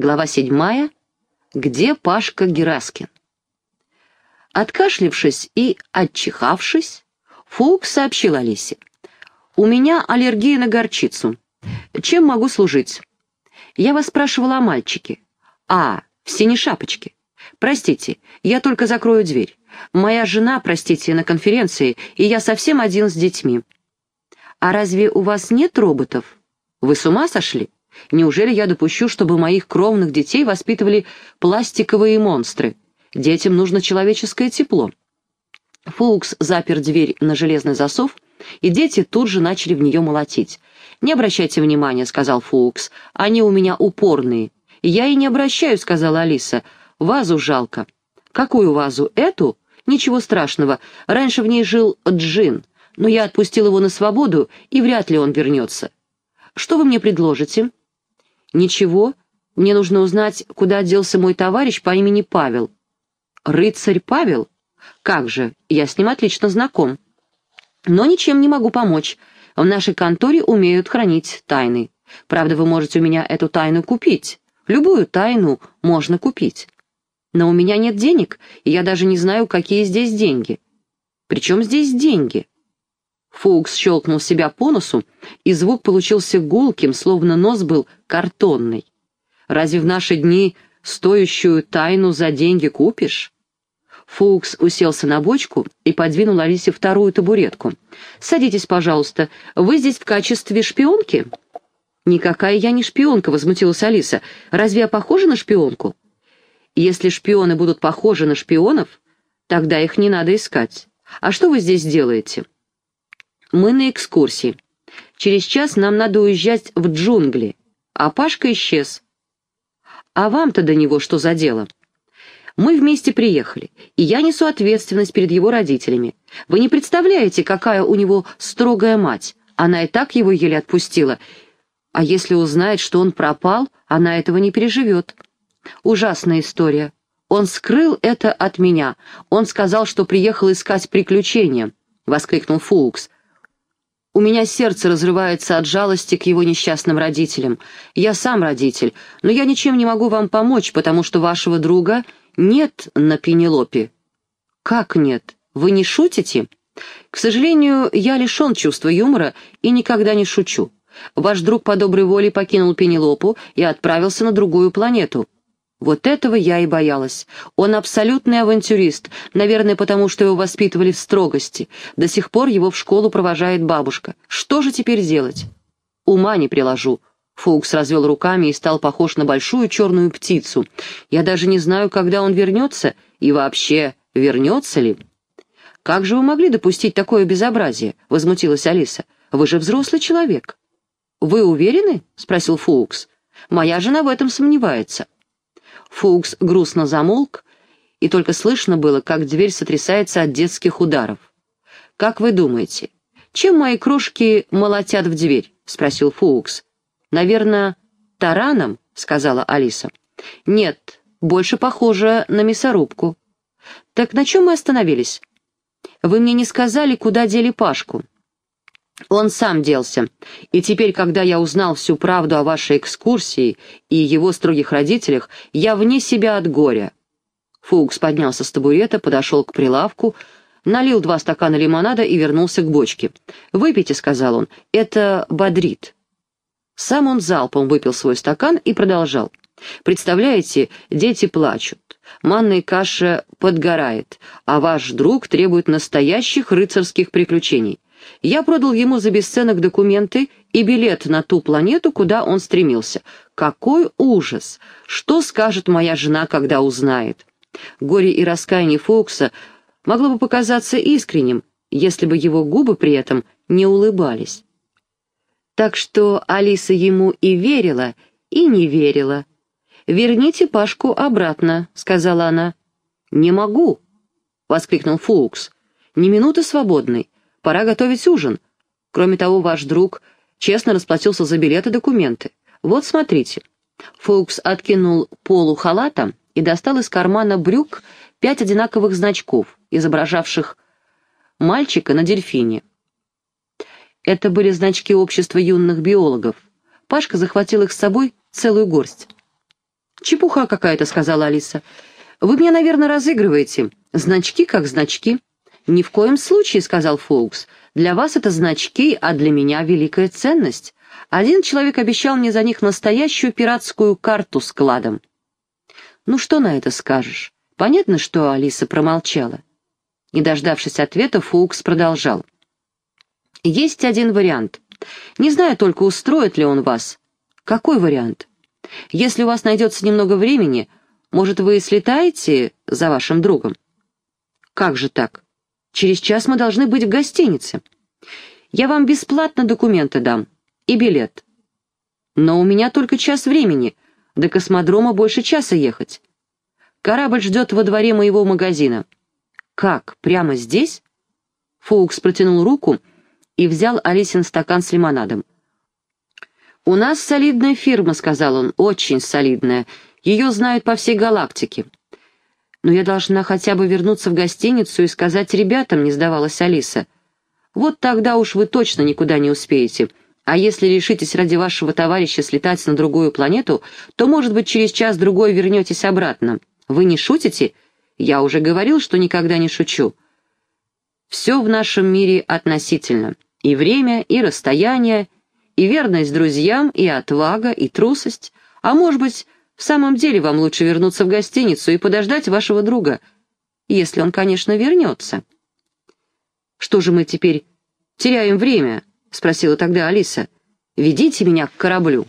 Глава седьмая. Где Пашка Гераскин? Откашлившись и отчихавшись, Фукс сообщил Алисе. «У меня аллергия на горчицу. Чем могу служить?» «Я вас спрашивала о мальчике». «А, в синей шапочке. Простите, я только закрою дверь. Моя жена, простите, на конференции, и я совсем один с детьми». «А разве у вас нет роботов? Вы с ума сошли? Неужели я допущу, чтобы моих кровных детей воспитывали пластиковые монстры? Детям нужно человеческое тепло». Фоукс запер дверь на железный засов, и дети тут же начали в нее молотить. «Не обращайте внимания», — сказал Фоукс, — «они у меня упорные». «Я и не обращаю», — сказала Алиса, — «вазу жалко». «Какую вазу? Эту?» «Ничего страшного, раньше в ней жил Джин, но я отпустил его на свободу, и вряд ли он вернется». «Что вы мне предложите?» «Ничего, мне нужно узнать, куда делся мой товарищ по имени Павел». «Рыцарь Павел?» «Как же, я с ним отлично знаком». «Но ничем не могу помочь. В нашей конторе умеют хранить тайны. Правда, вы можете у меня эту тайну купить. Любую тайну можно купить. Но у меня нет денег, и я даже не знаю, какие здесь деньги. Причем здесь деньги?» Фоукс щелкнул себя по носу, и звук получился гулким, словно нос был картонный. «Разве в наши дни стоящую тайну за деньги купишь?» Фоукс уселся на бочку и подвинул Алисе вторую табуретку. «Садитесь, пожалуйста. Вы здесь в качестве шпионки?» «Никакая я не шпионка», — возмутилась Алиса. «Разве я похожа на шпионку?» «Если шпионы будут похожи на шпионов, тогда их не надо искать. А что вы здесь делаете?» «Мы на экскурсии. Через час нам надо уезжать в джунгли, а Пашка исчез». «А вам-то до него что за дело?» Мы вместе приехали, и я несу ответственность перед его родителями. Вы не представляете, какая у него строгая мать. Она и так его еле отпустила. А если узнает, что он пропал, она этого не переживет. Ужасная история. Он скрыл это от меня. Он сказал, что приехал искать приключения, — воскликнул Фуукс. У меня сердце разрывается от жалости к его несчастным родителям. Я сам родитель, но я ничем не могу вам помочь, потому что вашего друга «Нет на Пенелопе». «Как нет? Вы не шутите?» «К сожалению, я лишен чувства юмора и никогда не шучу. Ваш друг по доброй воле покинул Пенелопу и отправился на другую планету». Вот этого я и боялась. Он абсолютный авантюрист, наверное, потому что его воспитывали в строгости. До сих пор его в школу провожает бабушка. Что же теперь делать? Ума не приложу. Фоукс развел руками и стал похож на большую черную птицу. «Я даже не знаю, когда он вернется, и вообще, вернется ли?» «Как же вы могли допустить такое безобразие?» — возмутилась Алиса. «Вы же взрослый человек». «Вы уверены?» — спросил Фоукс. «Моя жена в этом сомневается». Фоукс грустно замолк, и только слышно было, как дверь сотрясается от детских ударов. «Как вы думаете, чем мои крошки молотят в дверь?» — спросил Фоукс. «Наверное, тараном?» — сказала Алиса. «Нет, больше похоже на мясорубку». «Так на чем мы остановились?» «Вы мне не сказали, куда дели Пашку». Он сам делся, и теперь, когда я узнал всю правду о вашей экскурсии и его строгих родителях, я вне себя от горя». Фукс поднялся с табурета, подошел к прилавку, налил два стакана лимонада и вернулся к бочке. «Выпейте», — сказал он, — «это бодрит». Сам он залпом выпил свой стакан и продолжал. «Представляете, дети плачут, манная каша подгорает, а ваш друг требует настоящих рыцарских приключений. Я продал ему за бесценок документы и билет на ту планету, куда он стремился. Какой ужас! Что скажет моя жена, когда узнает?» Горе и раскаяние Фокса могло бы показаться искренним, если бы его губы при этом не улыбались. Так что Алиса ему и верила, и не верила. «Верните Пашку обратно», — сказала она. «Не могу», — воскликнул Фукс. «Ни минуты свободной. Пора готовить ужин. Кроме того, ваш друг честно расплатился за билеты и документы. Вот смотрите». Фукс откинул полу халата и достал из кармана брюк пять одинаковых значков, изображавших мальчика на дельфине. Это были значки общества юных биологов. Пашка захватил их с собой целую горсть. «Чепуха какая-то», — сказала Алиса. «Вы меня, наверное, разыгрываете. Значки как значки». «Ни в коем случае», — сказал Фоукс. «Для вас это значки, а для меня великая ценность. Один человек обещал мне за них настоящую пиратскую карту с кладом». «Ну что на это скажешь? Понятно, что Алиса промолчала». Не дождавшись ответа, Фоукс продолжал. «Есть один вариант. Не знаю только, устроит ли он вас. Какой вариант? Если у вас найдется немного времени, может, вы слетаете за вашим другом?» «Как же так? Через час мы должны быть в гостинице. Я вам бесплатно документы дам и билет. Но у меня только час времени, до космодрома больше часа ехать. Корабль ждет во дворе моего магазина. Как, прямо здесь? Фоукс протянул руку и взял Алисин стакан с лимонадом. «У нас солидная фирма», — сказал он, — «очень солидная. Ее знают по всей галактике». «Но я должна хотя бы вернуться в гостиницу и сказать ребятам», — не сдавалась Алиса. «Вот тогда уж вы точно никуда не успеете. А если решитесь ради вашего товарища слетать на другую планету, то, может быть, через час-другой вернетесь обратно. Вы не шутите? Я уже говорил, что никогда не шучу. Все в нашем мире относительно. И время, и расстояние, и верность друзьям, и отвага, и трусость. А может быть, в самом деле вам лучше вернуться в гостиницу и подождать вашего друга, если он, конечно, вернется. Что же мы теперь теряем время?» — спросила тогда Алиса. «Ведите меня к кораблю».